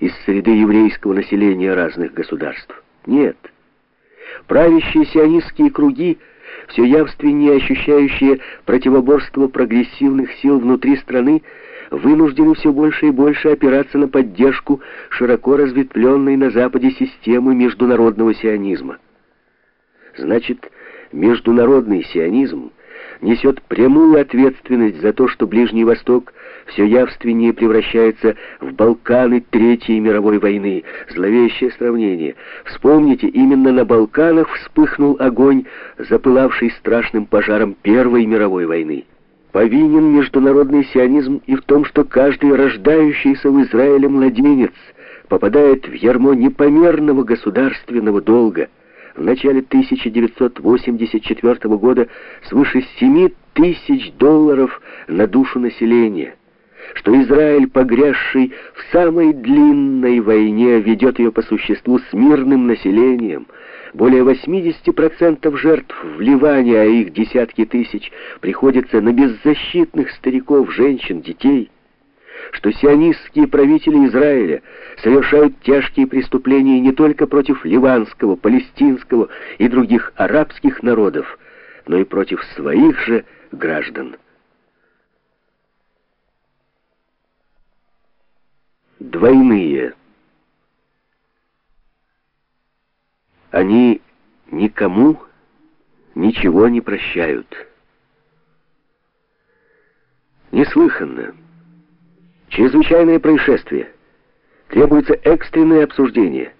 из среды еврейского населения разных государств. Нет. Правящие сионистские круги, все явственнее ощущающие противоборство прогрессивных сил внутри страны, вынуждены все больше и больше опираться на поддержку широко разветвленной на Западе системы международного сионизма. Значит, международный сионизм несет прямую ответственность за то, что Ближний Восток все явственнее превращается в Балканы Третьей мировой войны. Зловещее сравнение. Вспомните, именно на Балканах вспыхнул огонь, запылавший страшным пожаром Первой мировой войны. Повинен международный сионизм и в том, что каждый рождающийся в Израиле младенец попадает в ярмо непомерного государственного долга – в начале 1984 года свыше 7 тысяч долларов на душу населения, что Израиль, погрязший в самой длинной войне, ведет ее по существу с мирным населением, более 80% жертв в Ливане, а их десятки тысяч, приходится на беззащитных стариков, женщин, детей – что сионистские правители Израиля совершают тяжкие преступления не только против ливанского, палестинского и других арабских народов, но и против своих же граждан. Двойные. Они никому ничего не прощают. Неслыханно. Чрезвычайное происшествие. Требуется экстренное обсуждение.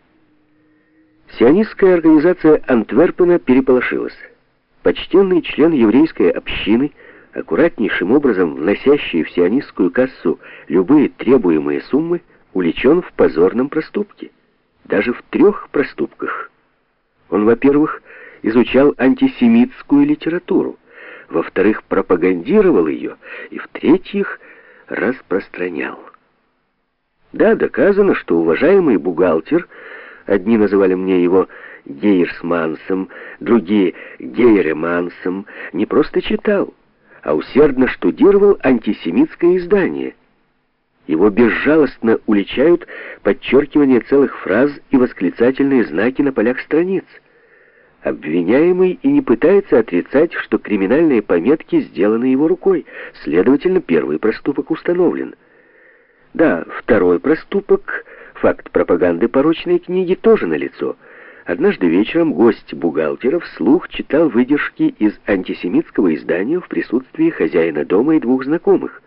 Сионистская организация Антверпена переполошилась. Почтенный член еврейской общины, аккуратнейшим образом вносящий в сионистскую кассу любые требуемые суммы, уличен в позорном проступке. Даже в трех проступках. Он, во-первых, изучал антисемитскую литературу, во-вторых, пропагандировал ее, и, в-третьих, распространял. Да, доказано, что уважаемый бухгалтер, одни называли мне его Гейерсмансом, другие Гейремансом, не просто читал, а усердно штудировал антисемитское издание. Его безжалостно уличают подчеркивание целых фраз и восклицательные знаки на полях страниц. Обвиняемый и не пытается отрицать, что криминальные пометки сделаны его рукой. Следовательно, первый проступок установлен. Да, второй проступок, факт пропаганды порочной книги, тоже налицо. Однажды вечером гость бухгалтера вслух читал выдержки из антисемитского издания в присутствии хозяина дома и двух знакомых.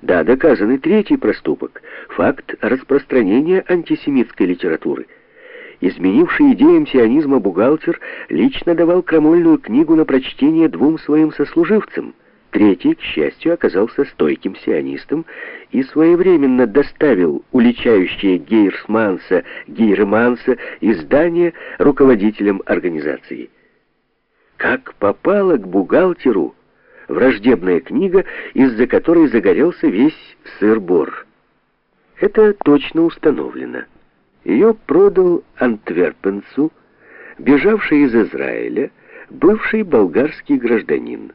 Да, доказанный третий проступок, факт распространения антисемитской литературы – изменивший идеям сионизма бухгалтер, лично давал крамольную книгу на прочтение двум своим сослуживцам. Третий, к счастью, оказался стойким сионистом и своевременно доставил уличающие Гейрсманса, Гейрманса издание руководителям организации. Как попала к бухгалтеру враждебная книга, из-за которой загорелся весь сыр-бор? Это точно установлено. Ее продал антверпенцу, бежавший из Израиля, бывший болгарский гражданин.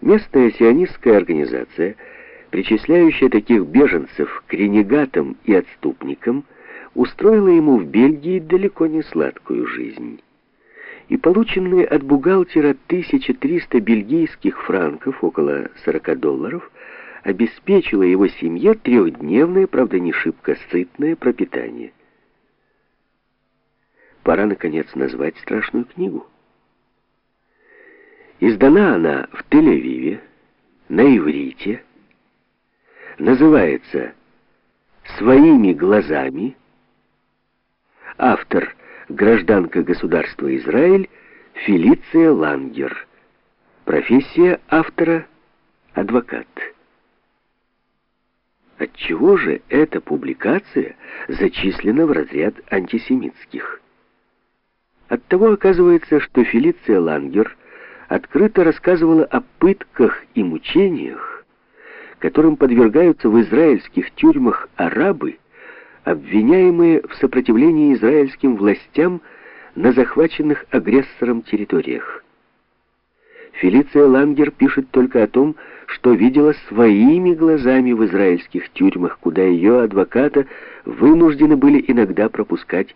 Местная сионистская организация, причисляющая таких беженцев к ренегатам и отступникам, устроила ему в Бельгии далеко не сладкую жизнь. И полученные от бухгалтера 1300 бельгийских франков, около 40 долларов, обеспечило его семье трехдневное, правда не шибко сытное пропитание. Пора, наконец, назвать страшную книгу. Издана она в Тель-Авиве, на иврите, называется «Своими глазами». Автор – гражданка государства Израиль Фелиция Лангер. Профессия автора – адвокат. Отчего же эта публикация зачислена в разряд антисемитских? Оттого оказывается, что Фелиция Лангер открыто рассказывала о пытках и мучениях, которым подвергаются в израильских тюрьмах арабы, обвиняемые в сопротивлении израильским властям на захваченных агрессором территориях. Фелиция Лангер пишет только о том, что видела своими глазами в израильских тюрьмах, куда ее адвоката вынуждены были иногда пропускать